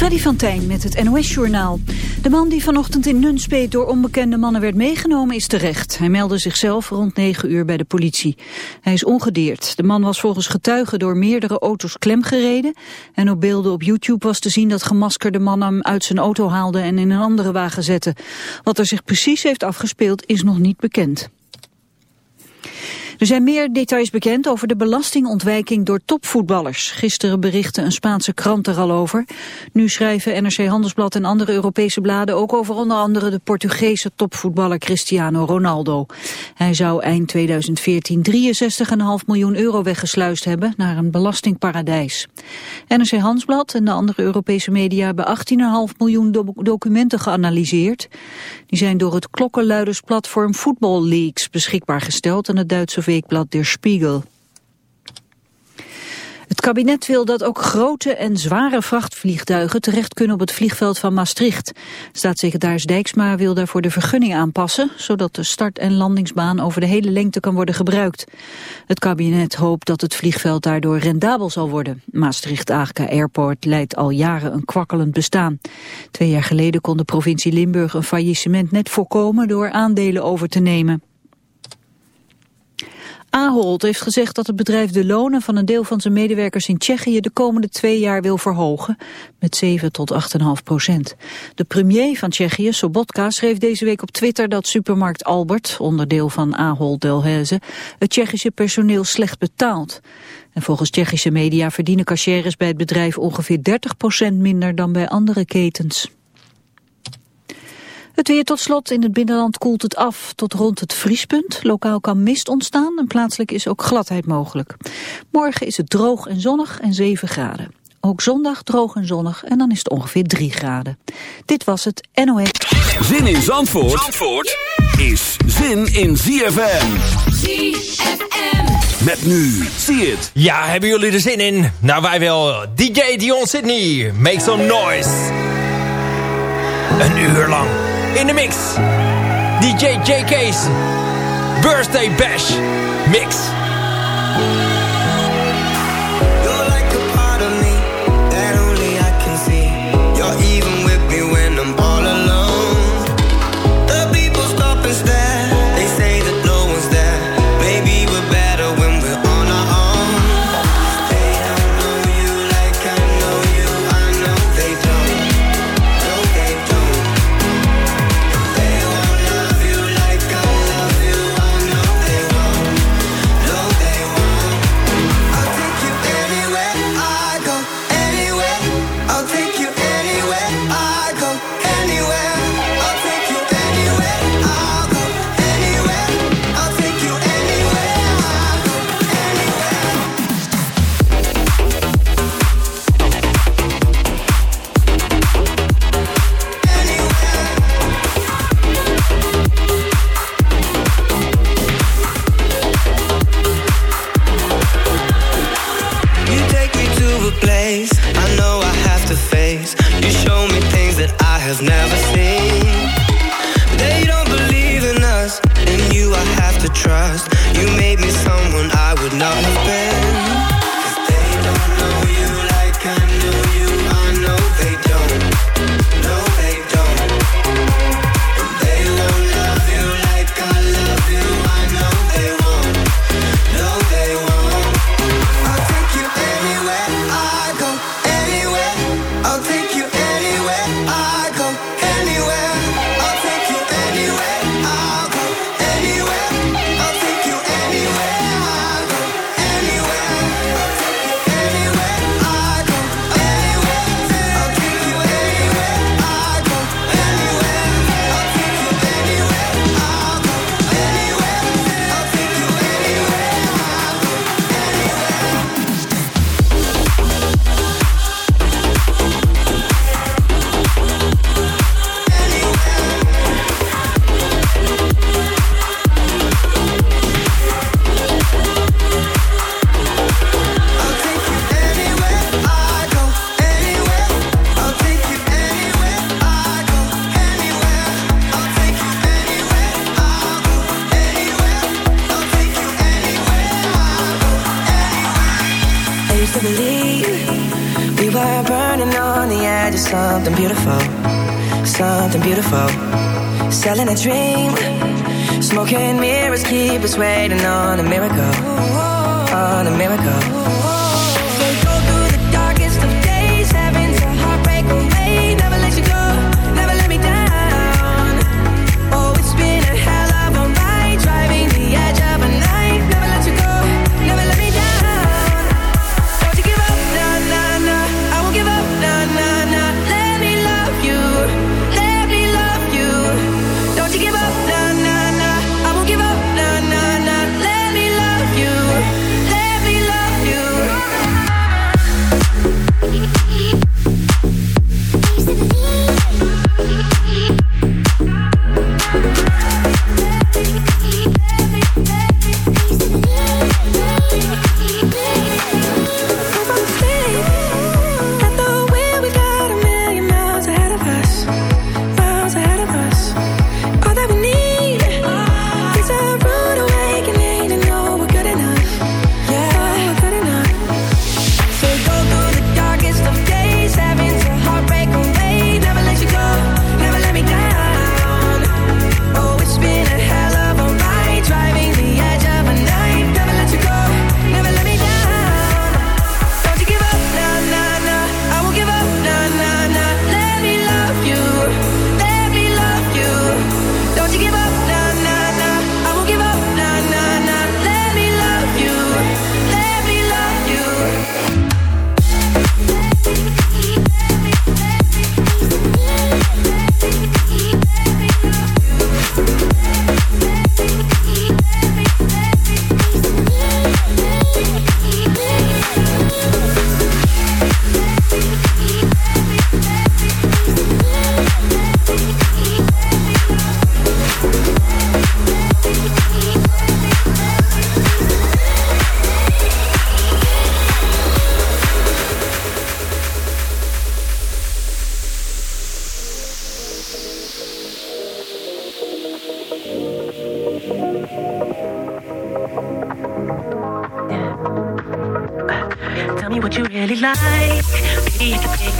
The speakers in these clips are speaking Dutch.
Freddy van Tijn met het NOS-journaal. De man die vanochtend in Nunspeet door onbekende mannen werd meegenomen is terecht. Hij meldde zichzelf rond 9 uur bij de politie. Hij is ongedeerd. De man was volgens getuigen door meerdere auto's klemgereden. En op beelden op YouTube was te zien dat gemaskerde mannen hem uit zijn auto haalden en in een andere wagen zetten. Wat er zich precies heeft afgespeeld is nog niet bekend. Er zijn meer details bekend over de belastingontwijking door topvoetballers. Gisteren berichtte een Spaanse krant er al over. Nu schrijven NRC Handelsblad en andere Europese bladen ook over onder andere de Portugese topvoetballer Cristiano Ronaldo. Hij zou eind 2014 63,5 miljoen euro weggesluist hebben naar een belastingparadijs. NRC Handelsblad en de andere Europese media hebben 18,5 miljoen documenten geanalyseerd. Die zijn door het klokkenluidersplatform Football Leaks beschikbaar gesteld aan het Duitse weekblad Der Spiegel. Het kabinet wil dat ook grote en zware vrachtvliegtuigen terecht kunnen op het vliegveld van Maastricht. Staatssecretaris Dijksma wil daarvoor de vergunning aanpassen, zodat de start- en landingsbaan over de hele lengte kan worden gebruikt. Het kabinet hoopt dat het vliegveld daardoor rendabel zal worden. Maastricht-Aagka Airport leidt al jaren een kwakkelend bestaan. Twee jaar geleden kon de provincie Limburg een faillissement net voorkomen door aandelen over te nemen. Ahold heeft gezegd dat het bedrijf de lonen van een deel van zijn medewerkers in Tsjechië de komende twee jaar wil verhogen met 7 tot 8,5 procent. De premier van Tsjechië, Sobotka, schreef deze week op Twitter dat supermarkt Albert, onderdeel van Ahold Delhaize, het Tsjechische personeel slecht betaalt. En volgens Tsjechische media verdienen cashiers bij het bedrijf ongeveer 30 procent minder dan bij andere ketens. Het weer tot slot. In het binnenland koelt het af tot rond het vriespunt. Lokaal kan mist ontstaan en plaatselijk is ook gladheid mogelijk. Morgen is het droog en zonnig en 7 graden. Ook zondag droog en zonnig en dan is het ongeveer 3 graden. Dit was het NOS. Zin in Zandvoort, Zandvoort is zin in ZFM. ZFM. Met nu, zie het. Ja, hebben jullie er zin in? Nou, wij wel. DJ Dion Sydney, make some noise. Een uur lang in de mix. DJ JK's Birthday Bash Mix.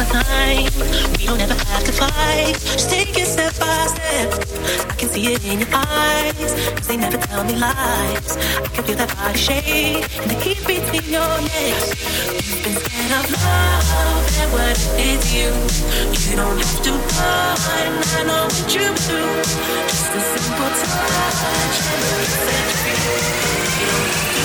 over. We don't ever have to fight. Just take it step by step. I can see it in your eyes. Cause they never tell me lies. I can feel that body shake and the heat between your legs. You've been scared of love and what it is you. You don't have to run. I know what you do. Just a simple touch and it sets you. You don't have to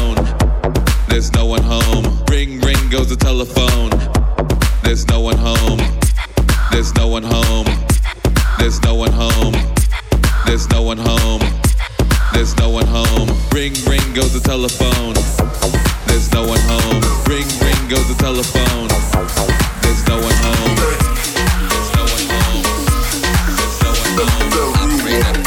alone. There's no one home. Ring, ring goes the telephone. There's no one home. There's no one home. There's no one home. There's no one home. There's no one home. Ring, ring goes the telephone. There's no one home. Ring, ring goes the telephone. There's no one home. There's no one home. There's no one home.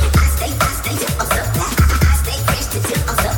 I stay, I stay till I'm so fat. I, I stay fresh till I'm so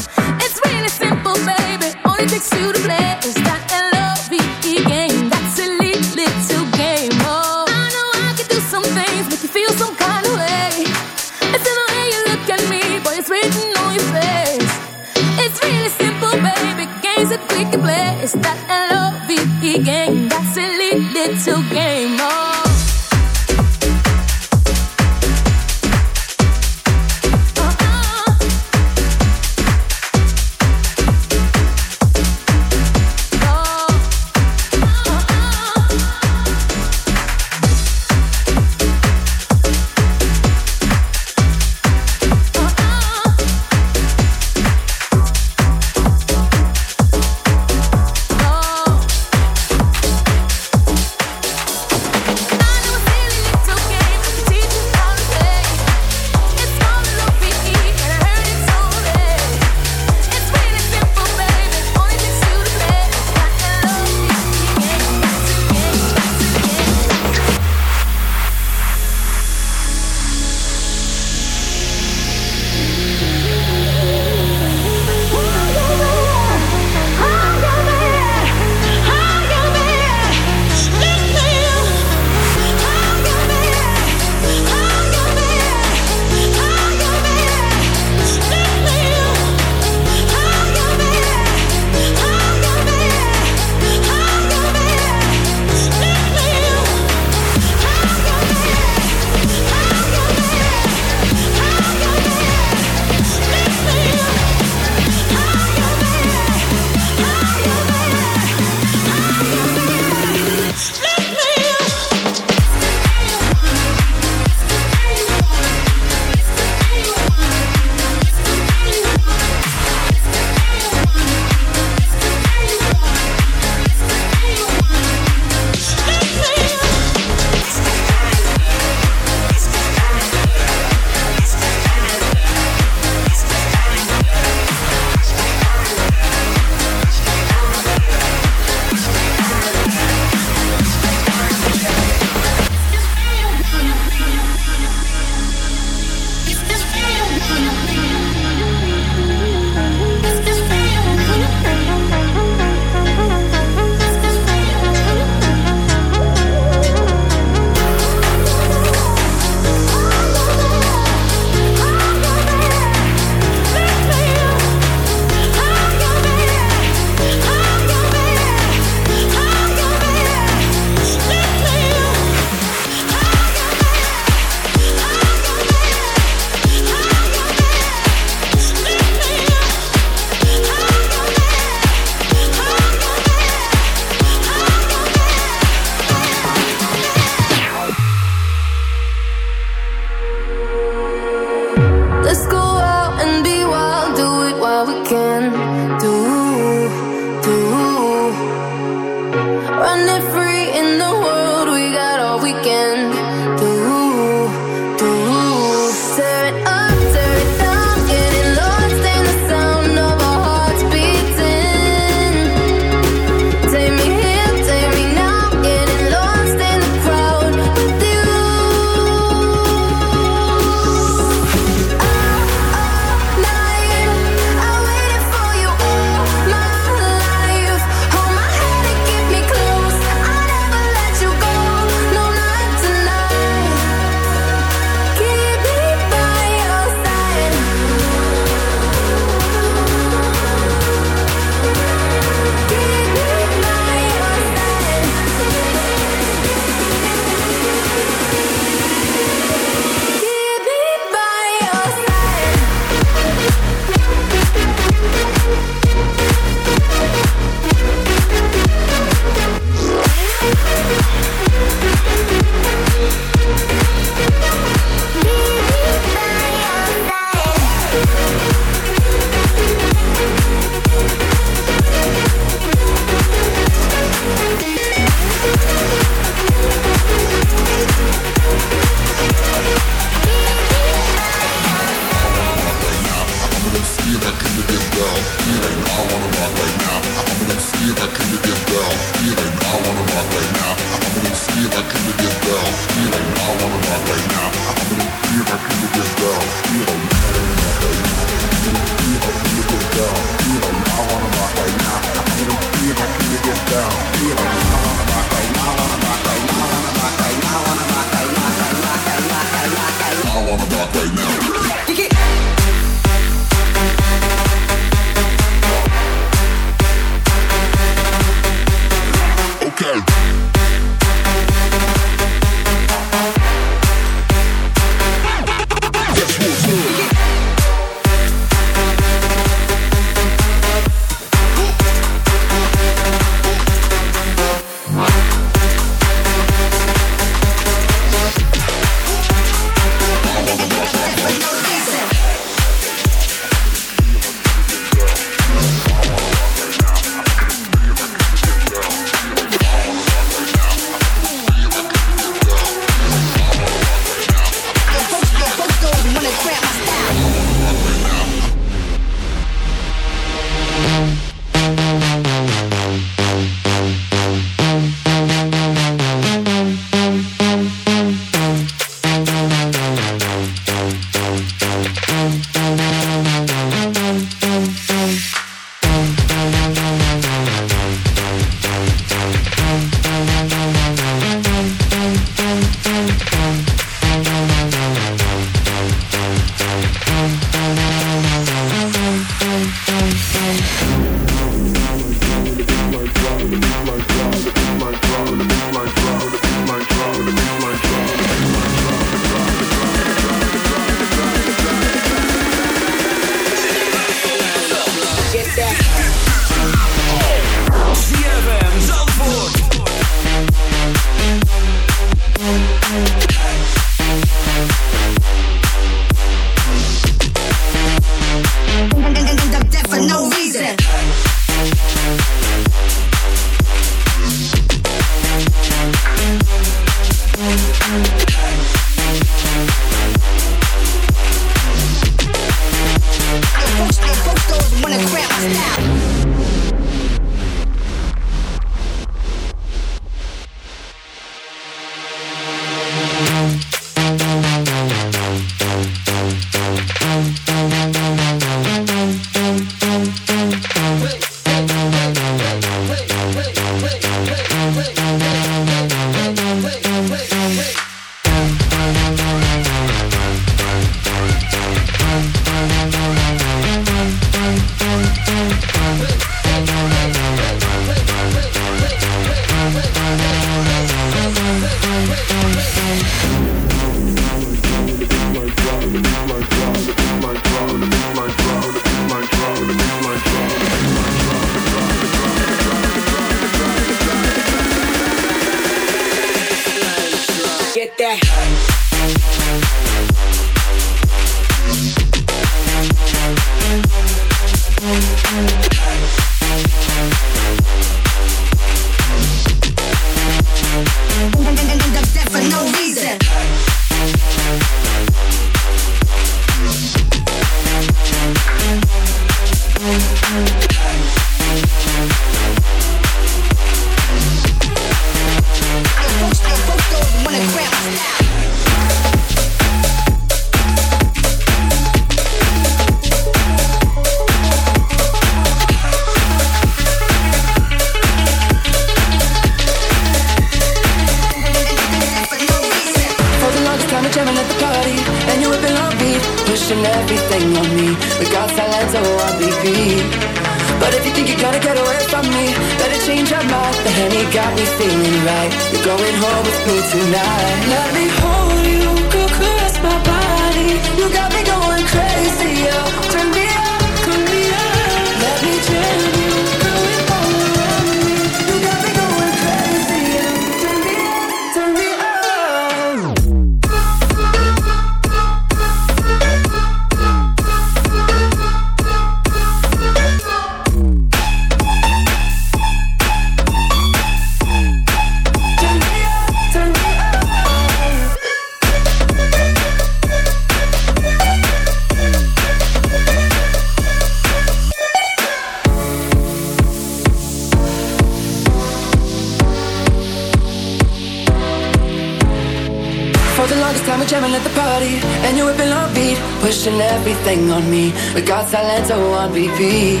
on repeat.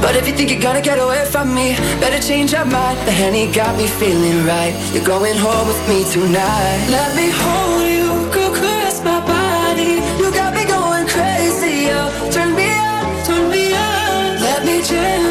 But if you think you're gonna get away from me, better change your mind. The honey got me feeling right. You're going home with me tonight. Let me hold you, go caress my body. You got me going crazy, Oh, Turn me up, turn me on. Let me change.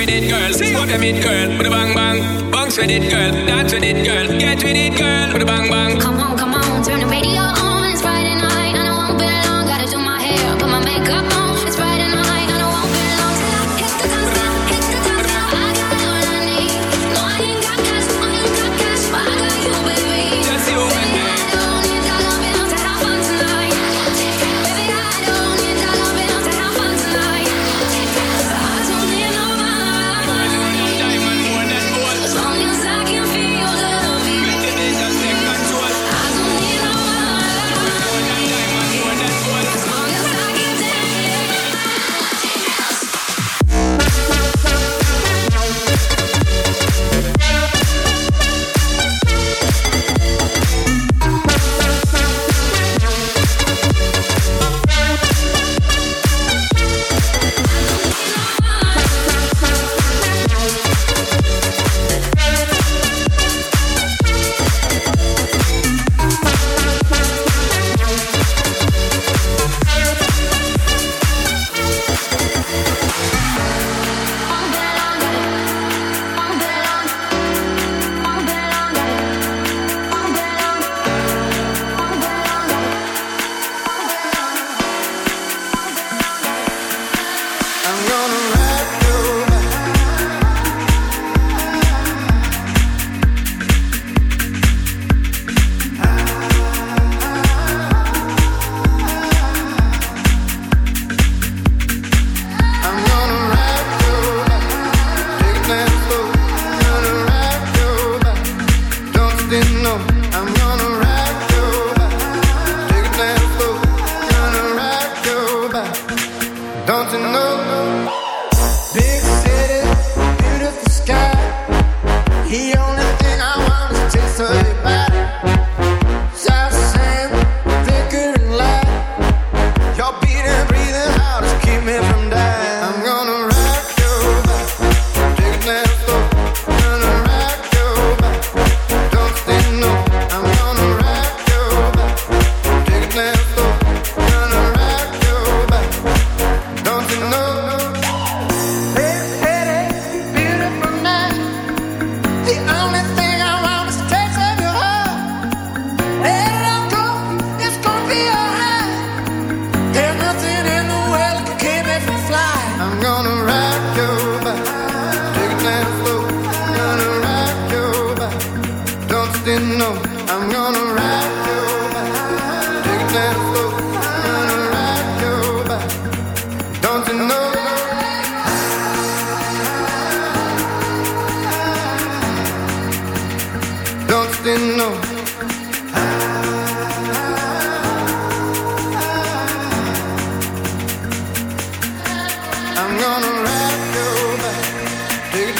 with it, girl. Sing out them it, girl. With a bang bang, bounce with it, girl. Dance with it, girl. Get with it, girl. With a bang bang. Come on, come on.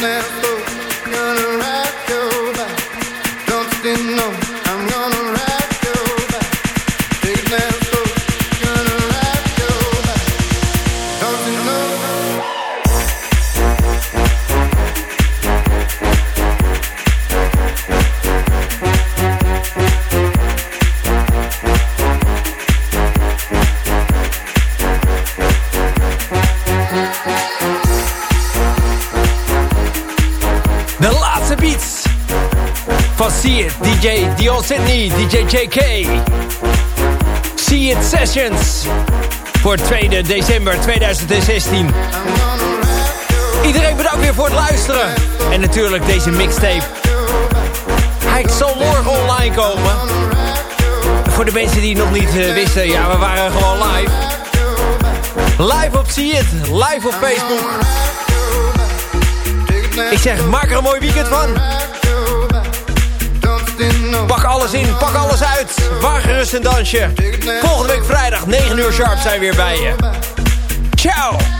business. Sydney, DJ JK. See It Sessions voor 2 december 2016. Iedereen bedankt weer voor het luisteren. En natuurlijk deze mixtape. Hij zal morgen online komen. Voor de mensen die nog niet eh, wisten, ja, we waren gewoon live. Live op See It, live op Facebook. Ik zeg, maak er een mooi weekend van. Pak alles in, pak alles uit. Waar gerust een dansje. Volgende week vrijdag, 9 uur sharp, zijn we weer bij je. Ciao!